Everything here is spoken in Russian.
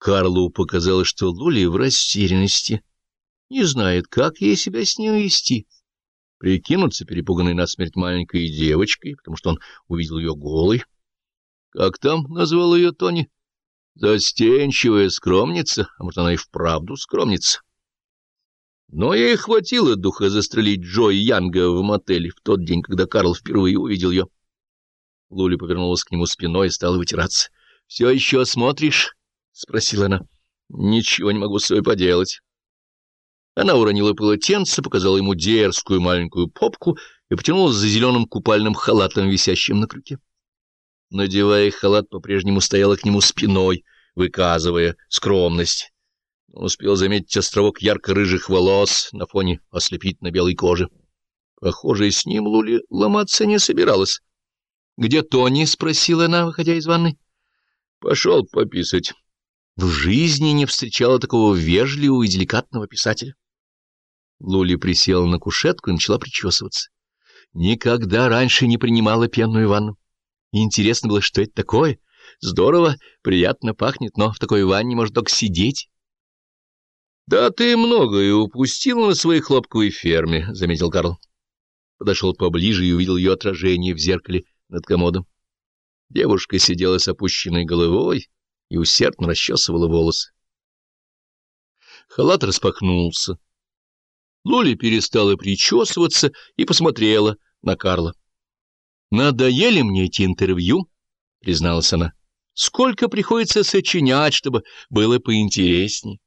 Карлу показалось, что Лули в растерянности, не знает, как ей себя с ней вести. Прикинуться перепуганной насмерть маленькой девочкой, потому что он увидел ее голой. Как там назвал ее Тони? Застенчивая скромница, а может, она и вправду скромница. Но ей хватило духа застрелить Джо Янга в мотеле в тот день, когда Карл впервые увидел ее. Лули повернулась к нему спиной и стала вытираться. — Все еще смотришь? — спросила она. — Ничего не могу с собой поделать. Она уронила полотенце, показала ему дерзкую маленькую попку и потянулась за зеленым купальным халатом, висящим на крюке. Надевая халат, по-прежнему стояла к нему спиной, выказывая скромность. Он успел заметить островок ярко-рыжих волос на фоне ослепительно-белой кожи. Похоже, с ним Лули ломаться не собиралась. — Где Тони? — спросила она, выходя из ванны. — Пошел пописать. В жизни не встречала такого вежливого и деликатного писателя. Лули присела на кушетку и начала причесываться. Никогда раньше не принимала пенную ванну. Интересно было, что это такое. Здорово, приятно пахнет, но в такой ванне можно только сидеть. — Да ты многое упустила на своей хлопковой ферме, — заметил Карл. Подошел поближе и увидел ее отражение в зеркале над комодом. Девушка сидела с опущенной головой и усердно расчесывала волосы. Халат распахнулся. Лоли перестала причесываться и посмотрела на Карла. «Надоели мне эти интервью», — призналась она. «Сколько приходится сочинять, чтобы было поинтересней».